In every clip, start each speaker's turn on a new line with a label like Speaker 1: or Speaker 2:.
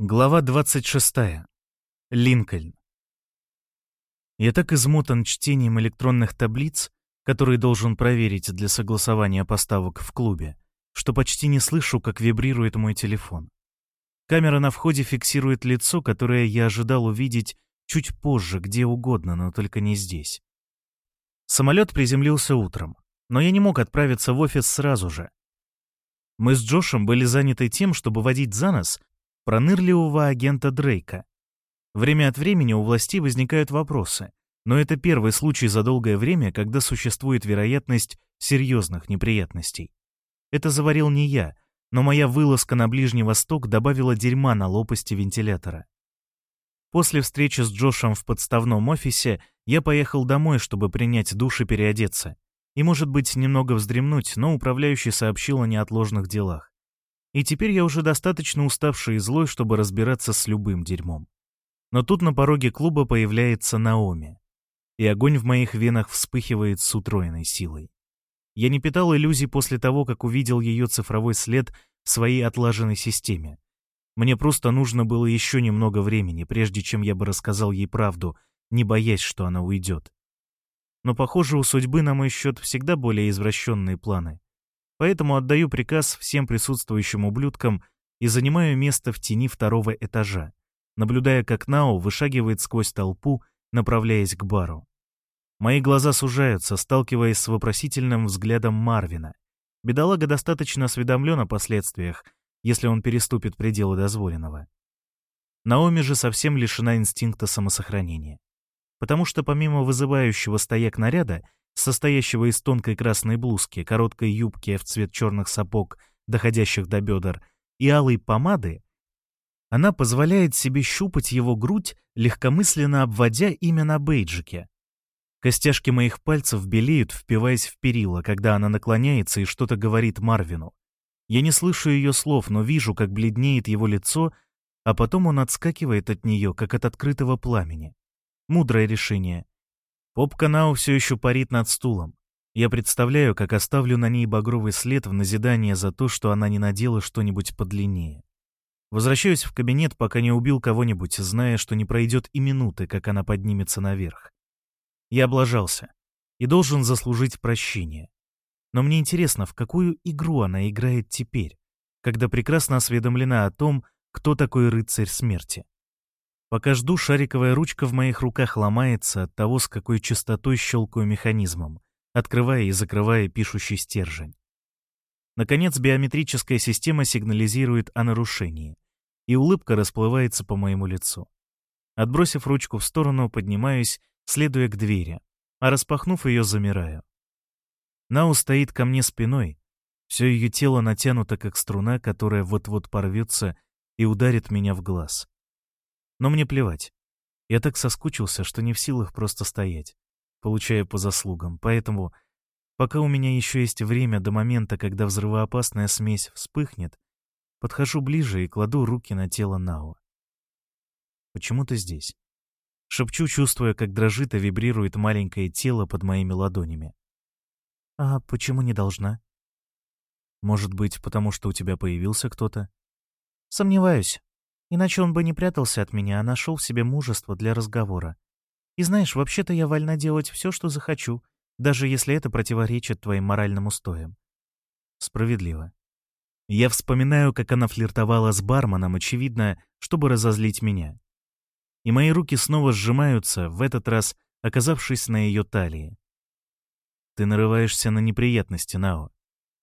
Speaker 1: Глава 26. Линкольн. Я так измотан чтением электронных таблиц, которые должен проверить для согласования поставок в клубе, что почти не слышу, как вибрирует мой телефон. Камера на входе фиксирует лицо, которое я ожидал увидеть чуть позже, где угодно, но только не здесь. Самолет приземлился утром, но я не мог отправиться в офис сразу же. Мы с Джошем были заняты тем, чтобы водить за нос пронырливого агента Дрейка. Время от времени у властей возникают вопросы, но это первый случай за долгое время, когда существует вероятность серьезных неприятностей. Это заварил не я, но моя вылазка на Ближний Восток добавила дерьма на лопасти вентилятора. После встречи с Джошем в подставном офисе я поехал домой, чтобы принять душ и переодеться. И, может быть, немного вздремнуть, но управляющий сообщил о неотложных делах. И теперь я уже достаточно уставший и злой, чтобы разбираться с любым дерьмом. Но тут на пороге клуба появляется Наоми. И огонь в моих венах вспыхивает с утроенной силой. Я не питал иллюзий после того, как увидел ее цифровой след в своей отлаженной системе. Мне просто нужно было еще немного времени, прежде чем я бы рассказал ей правду, не боясь, что она уйдет. Но, похоже, у судьбы на мой счет всегда более извращенные планы. Поэтому отдаю приказ всем присутствующим ублюдкам и занимаю место в тени второго этажа, наблюдая, как Нао вышагивает сквозь толпу, направляясь к бару. Мои глаза сужаются, сталкиваясь с вопросительным взглядом Марвина. Бедолага достаточно осведомлен о последствиях, если он переступит пределы дозволенного. Наоми же совсем лишена инстинкта самосохранения. Потому что помимо вызывающего стояк наряда, состоящего из тонкой красной блузки, короткой юбки в цвет черных сапог, доходящих до бедер, и алой помады, она позволяет себе щупать его грудь, легкомысленно обводя имя на бейджике. Костяшки моих пальцев белеют, впиваясь в перила, когда она наклоняется и что-то говорит Марвину. Я не слышу ее слов, но вижу, как бледнеет его лицо, а потом он отскакивает от нее, как от открытого пламени. Мудрое решение. Попка Нау все еще парит над стулом. Я представляю, как оставлю на ней багровый след в назидание за то, что она не надела что-нибудь подлиннее. Возвращаюсь в кабинет, пока не убил кого-нибудь, зная, что не пройдет и минуты, как она поднимется наверх. Я облажался и должен заслужить прощение. Но мне интересно, в какую игру она играет теперь, когда прекрасно осведомлена о том, кто такой рыцарь смерти. Пока жду, шариковая ручка в моих руках ломается от того, с какой частотой щелкаю механизмом, открывая и закрывая пишущий стержень. Наконец, биометрическая система сигнализирует о нарушении, и улыбка расплывается по моему лицу. Отбросив ручку в сторону, поднимаюсь, следуя к двери, а распахнув ее, замираю. Нау стоит ко мне спиной, все ее тело натянуто, как струна, которая вот-вот порвется и ударит меня в глаз. Но мне плевать. Я так соскучился, что не в силах просто стоять, получая по заслугам. Поэтому, пока у меня еще есть время до момента, когда взрывоопасная смесь вспыхнет, подхожу ближе и кладу руки на тело Нао. Почему ты здесь? Шепчу, чувствуя, как дрожит и вибрирует маленькое тело под моими ладонями. А почему не должна? Может быть, потому что у тебя появился кто-то? Сомневаюсь. Иначе он бы не прятался от меня, а нашел в себе мужество для разговора. И знаешь, вообще-то я вольна делать все, что захочу, даже если это противоречит твоим моральным устоям. Справедливо. Я вспоминаю, как она флиртовала с барменом, очевидно, чтобы разозлить меня. И мои руки снова сжимаются, в этот раз оказавшись на ее талии. Ты нарываешься на неприятности, Нао.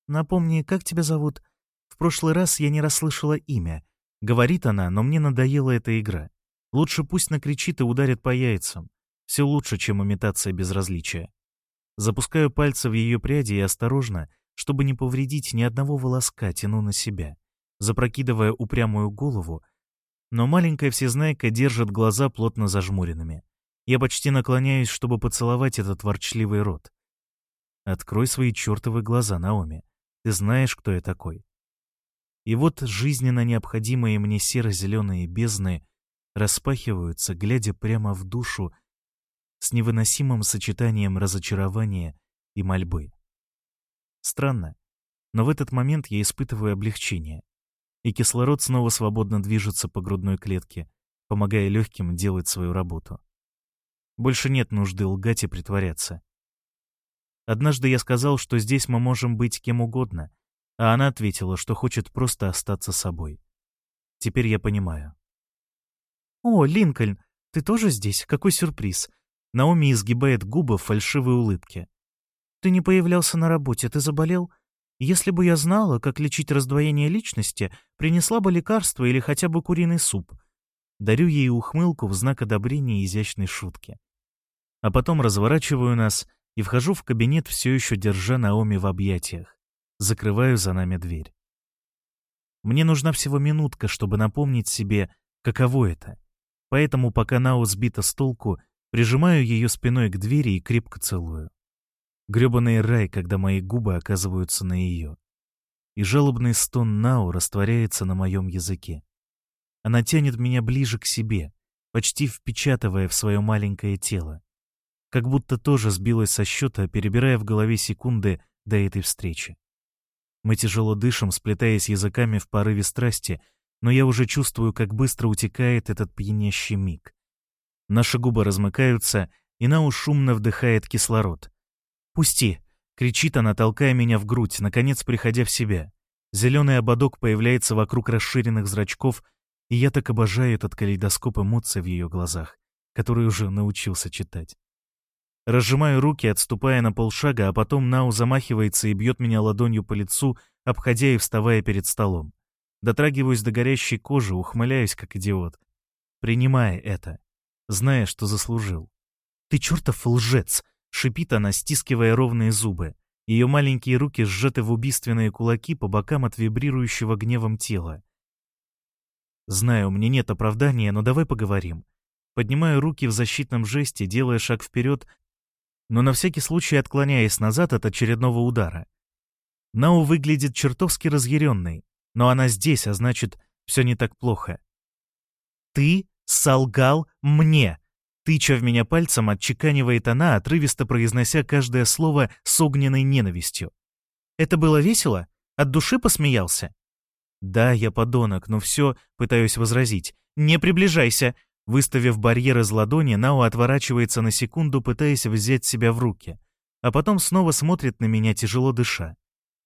Speaker 1: Напомни, как тебя зовут? В прошлый раз я не расслышала имя, Говорит она, но мне надоела эта игра. Лучше пусть накричит и ударит по яйцам. Все лучше, чем имитация безразличия. Запускаю пальцы в ее пряди и осторожно, чтобы не повредить ни одного волоска, тяну на себя, запрокидывая упрямую голову, но маленькая всезнайка держит глаза плотно зажмуренными. Я почти наклоняюсь, чтобы поцеловать этот ворчливый рот. Открой свои чертовы глаза, Наоми. Ты знаешь, кто я такой. И вот жизненно необходимые мне серо-зеленые бездны распахиваются, глядя прямо в душу с невыносимым сочетанием разочарования и мольбы. Странно, но в этот момент я испытываю облегчение. и кислород снова свободно движется по грудной клетке, помогая легким делать свою работу. Больше нет нужды лгать и притворяться. Однажды я сказал, что здесь мы можем быть кем угодно, а она ответила, что хочет просто остаться собой. Теперь я понимаю. «О, Линкольн, ты тоже здесь? Какой сюрприз!» Наоми изгибает губы в фальшивой улыбке. «Ты не появлялся на работе, ты заболел? Если бы я знала, как лечить раздвоение личности, принесла бы лекарство или хотя бы куриный суп». Дарю ей ухмылку в знак одобрения изящной шутки. А потом разворачиваю нас и вхожу в кабинет, все еще держа Наоми в объятиях. Закрываю за нами дверь. Мне нужна всего минутка, чтобы напомнить себе, каково это. Поэтому, пока Нао сбита с толку, прижимаю ее спиной к двери и крепко целую. Грёбаный рай, когда мои губы оказываются на ее. И жалобный стон Нао растворяется на моем языке. Она тянет меня ближе к себе, почти впечатывая в свое маленькое тело как будто тоже сбилась со счета, перебирая в голове секунды до этой встречи. Мы тяжело дышим, сплетаясь языками в порыве страсти, но я уже чувствую, как быстро утекает этот пьянящий миг. Наши губы размыкаются, и Нау шумно вдыхает кислород. «Пусти!» — кричит она, толкая меня в грудь, наконец приходя в себя. Зеленый ободок появляется вокруг расширенных зрачков, и я так обожаю этот калейдоскоп эмоций в ее глазах, который уже научился читать. Разжимаю руки, отступая на полшага, а потом Нау замахивается и бьет меня ладонью по лицу, обходя и вставая перед столом. Дотрагиваюсь до горящей кожи, ухмыляюсь, как идиот. Принимая это, зная, что заслужил. «Ты чертов лжец!» — шипит она, стискивая ровные зубы. Ее маленькие руки сжаты в убийственные кулаки по бокам от вибрирующего гневом тела. «Знаю, мне нет оправдания, но давай поговорим». Поднимаю руки в защитном жесте, делая шаг вперед но на всякий случай отклоняясь назад от очередного удара. Нау выглядит чертовски разъяренной, но она здесь, а значит, все не так плохо. «Ты солгал мне!» Тыча в меня пальцем, отчеканивает она, отрывисто произнося каждое слово с огненной ненавистью. «Это было весело? От души посмеялся?» «Да, я подонок, но все, пытаюсь возразить. Не приближайся! Выставив барьер из ладони, Нао отворачивается на секунду, пытаясь взять себя в руки, а потом снова смотрит на меня, тяжело дыша.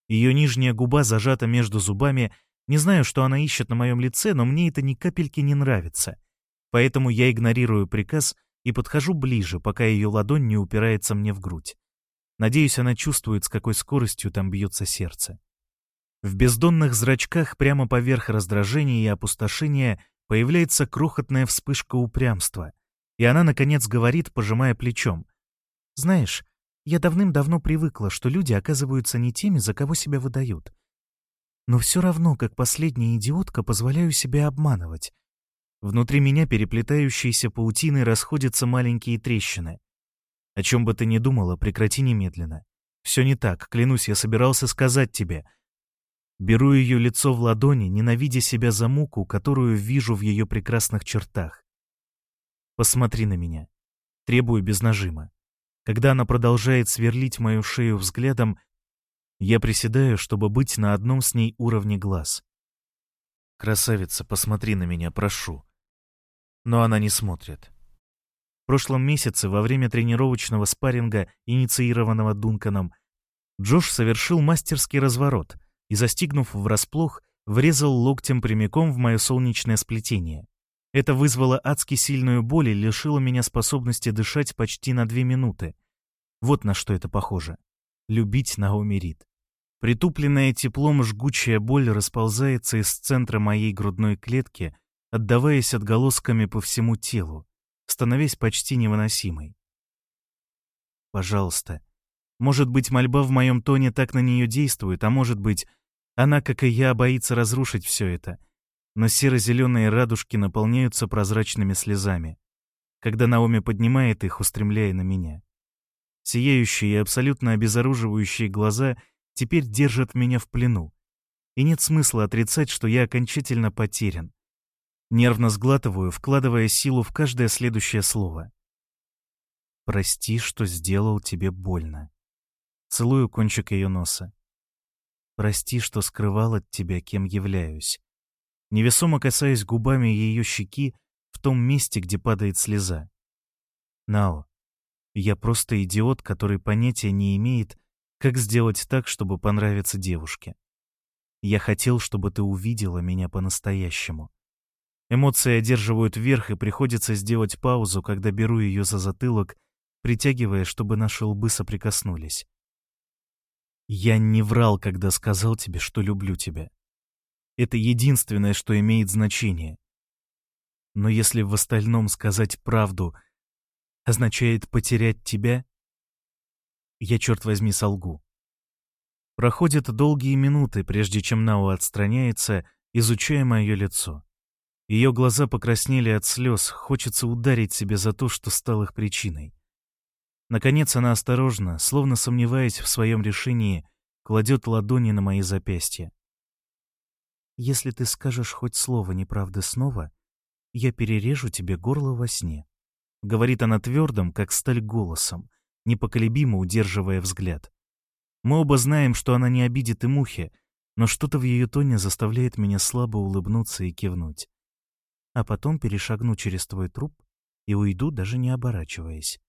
Speaker 1: Ее нижняя губа зажата между зубами, не знаю, что она ищет на моем лице, но мне это ни капельки не нравится. Поэтому я игнорирую приказ и подхожу ближе, пока ее ладонь не упирается мне в грудь. Надеюсь, она чувствует, с какой скоростью там бьется сердце. В бездонных зрачках прямо поверх раздражения и опустошения появляется крохотная вспышка упрямства, и она, наконец, говорит, пожимая плечом. «Знаешь, я давным-давно привыкла, что люди оказываются не теми, за кого себя выдают. Но все равно, как последняя идиотка, позволяю себе обманывать. Внутри меня переплетающиеся паутины расходятся маленькие трещины. О чем бы ты ни думала, прекрати немедленно. Все не так, клянусь, я собирался сказать тебе — Беру ее лицо в ладони, ненавидя себя за муку, которую вижу в ее прекрасных чертах. Посмотри на меня. Требую без нажима. Когда она продолжает сверлить мою шею взглядом, я приседаю, чтобы быть на одном с ней уровне глаз. «Красавица, посмотри на меня, прошу». Но она не смотрит. В прошлом месяце, во время тренировочного спарринга, инициированного Дунканом, Джош совершил мастерский разворот — и, застигнув врасплох, врезал локтем прямиком в мое солнечное сплетение. Это вызвало адски сильную боль и лишило меня способности дышать почти на две минуты. Вот на что это похоже. Любить Наоми Рид. Притупленная теплом жгучая боль расползается из центра моей грудной клетки, отдаваясь отголосками по всему телу, становясь почти невыносимой. Пожалуйста. Может быть, мольба в моем тоне так на нее действует, а может быть, она, как и я, боится разрушить все это. Но серо-зеленые радужки наполняются прозрачными слезами, когда Наоми поднимает их, устремляя на меня. Сияющие и абсолютно обезоруживающие глаза теперь держат меня в плену. И нет смысла отрицать, что я окончательно потерян. Нервно сглатываю, вкладывая силу в каждое следующее слово. «Прости, что сделал тебе больно». Целую кончик ее носа. Прости, что скрывал от тебя, кем являюсь. невесомо касаясь губами ее щеки в том месте, где падает слеза. Нао, я просто идиот, который понятия не имеет, как сделать так, чтобы понравиться девушке. Я хотел, чтобы ты увидела меня по-настоящему. Эмоции одерживают верх, и приходится сделать паузу, когда беру ее за затылок, притягивая, чтобы наши лбы соприкоснулись. Я не врал, когда сказал тебе, что люблю тебя. Это единственное, что имеет значение. Но если в остальном сказать правду означает потерять тебя, я, черт возьми, солгу. Проходят долгие минуты, прежде чем Нао отстраняется, изучая мое лицо. Ее глаза покраснели от слез, хочется ударить себе за то, что стал их причиной. Наконец она осторожно, словно сомневаясь в своем решении, кладет ладони на мои запястья. «Если ты скажешь хоть слово неправды снова, я перережу тебе горло во сне», — говорит она твердым, как сталь голосом, непоколебимо удерживая взгляд. Мы оба знаем, что она не обидит и мухи, но что-то в ее тоне заставляет меня слабо улыбнуться и кивнуть. А потом перешагну через твой труп и уйду, даже не оборачиваясь.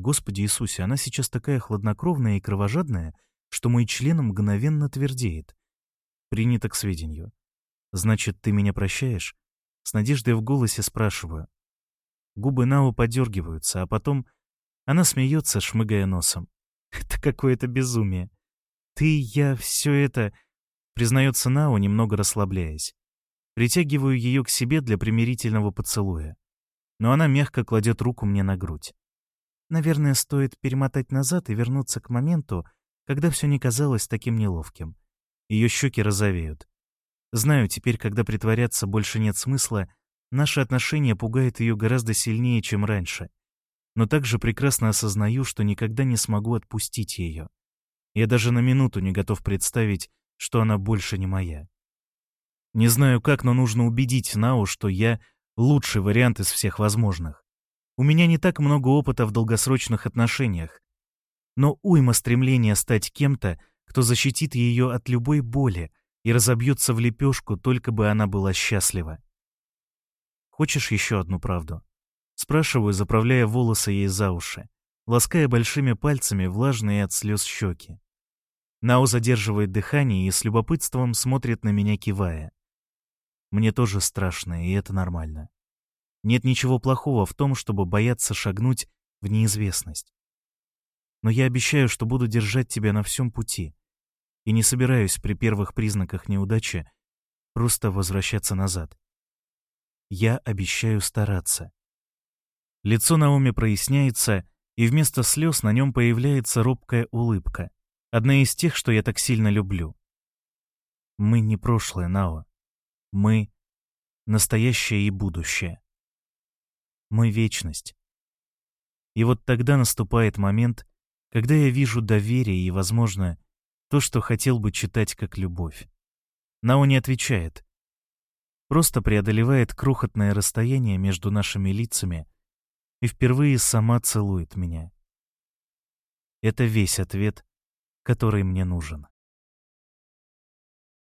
Speaker 1: Господи Иисусе, она сейчас такая хладнокровная и кровожадная, что мой член мгновенно твердеет. Принято к сведению. Значит, ты меня прощаешь? С надеждой в голосе спрашиваю. Губы Нау подергиваются, а потом она смеется, шмыгая носом. Это какое-то безумие. Ты, я, все это... Признается Нау, немного расслабляясь. Притягиваю ее к себе для примирительного поцелуя. Но она мягко кладет руку мне на грудь. Наверное, стоит перемотать назад и вернуться к моменту, когда все не казалось таким неловким. Ее щеки розовеют. Знаю, теперь, когда притворяться больше нет смысла, наши отношения пугают ее гораздо сильнее, чем раньше. Но также прекрасно осознаю, что никогда не смогу отпустить ее. Я даже на минуту не готов представить, что она больше не моя. Не знаю как, но нужно убедить Нау, что я лучший вариант из всех возможных. У меня не так много опыта в долгосрочных отношениях, но уйма стремления стать кем-то, кто защитит ее от любой боли и разобьется в лепешку, только бы она была счастлива. Хочешь еще одну правду? Спрашиваю, заправляя волосы ей за уши, лаская большими пальцами влажные от слез щеки. Нао задерживает дыхание и с любопытством смотрит на меня, кивая. Мне тоже страшно, и это нормально. Нет ничего плохого в том, чтобы бояться шагнуть в неизвестность. Но я обещаю, что буду держать тебя на всем пути и не собираюсь при первых признаках неудачи просто возвращаться назад. Я обещаю стараться. Лицо Наоми проясняется, и вместо слез на нем появляется робкая улыбка, одна из тех, что я так сильно люблю. Мы не прошлое, Нао. Мы — настоящее и будущее мой вечность. И вот тогда наступает момент, когда я вижу доверие и, возможно, то, что хотел бы читать как любовь. Нао не отвечает. Просто преодолевает крохотное расстояние между нашими лицами и впервые сама целует меня. Это весь ответ, который мне нужен.